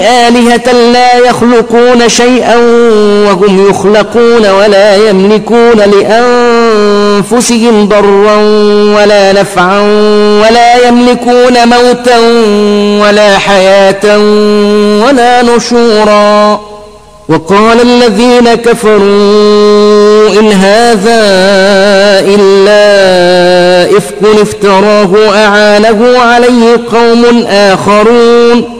آلهة لا يخلقون شيئا وهم يخلقون ولا يملكون لأنفسهم ضرا ولا نفعا ولا يملكون موتا ولا حياة ولا نشورا. وقال الذين كفروا إن هذا إلا إفك افتراه أعانه عليه قوم آخرون.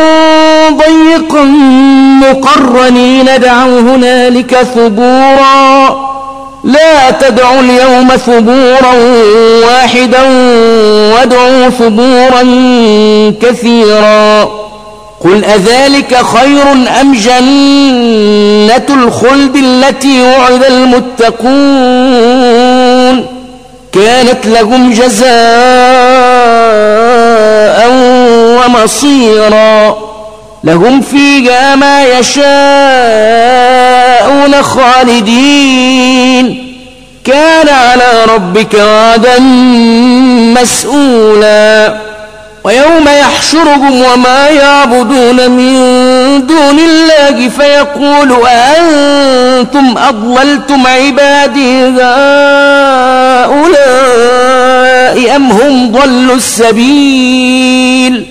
ضيق مقرنين دعوا هنالك ثبورا. لا تدعوا اليوم ثبورا واحدا وادعوا ثبورا كثيرا. قل أذلك خير أم جنة الخلد التي وعد المتقون؟ كانت لهم جزاء ومصيرا. لهم فيها ما يشاءون خالدين. كان على ربك وعدا مسؤولا. ويوم يحشرهم وما يعبدون من دون الله فيقول أنتم أضللتم عبادي هؤلاء أم هم ضلوا السبيل؟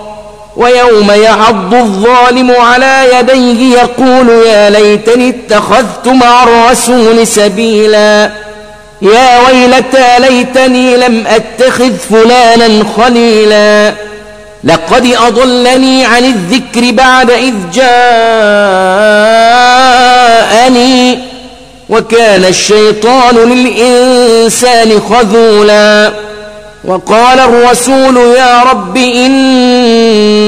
ويوم يعض الظالم على يديه يقول يا ليتني اتخذت مع الرسول سبيلا. يا ويلتى ليتني لم أتخذ فلانا خليلا. لقد أضلني عن الذكر بعد إذ جاءني وكان الشيطان للإنسان خذولا. وقال الرسول يا رب إن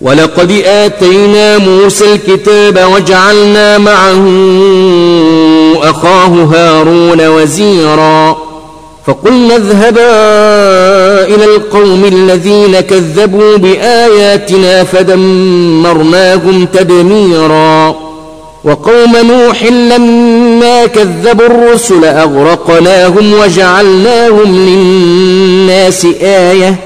وَلَقَدْ آتَيْنَا مُوسَى الْكِتَابَ وَجَعَلْنَا مَعَهُ أَخَاهُ هَارُونَ وَزِيرًا فَقُلْنَا اذْهَبَا إِلَى الْقَوْمِ الَّذِينَ كَذَّبُوا بِآيَاتِنَا فَدَمَّرْنَاهُمْ تَدْمِيرًا وَقَوْمَ نُوحٍ لَمَّا كَذَّبُوا الرُّسُلَ أَغْرَقْنَاهُمْ وَجَعَلْنَاهُمْ لِلنَّاسِ آيَةً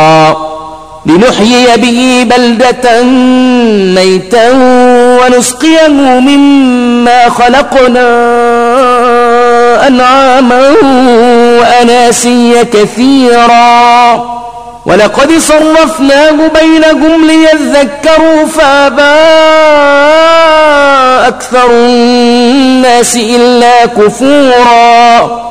لنحيي به بلدة ميتا ونسقيه مما خلقنا أنعاما وأناسيا كثيرا. ولقد صرفناه بينهم ليذكروا فابا أكثر الناس إلا كفورا.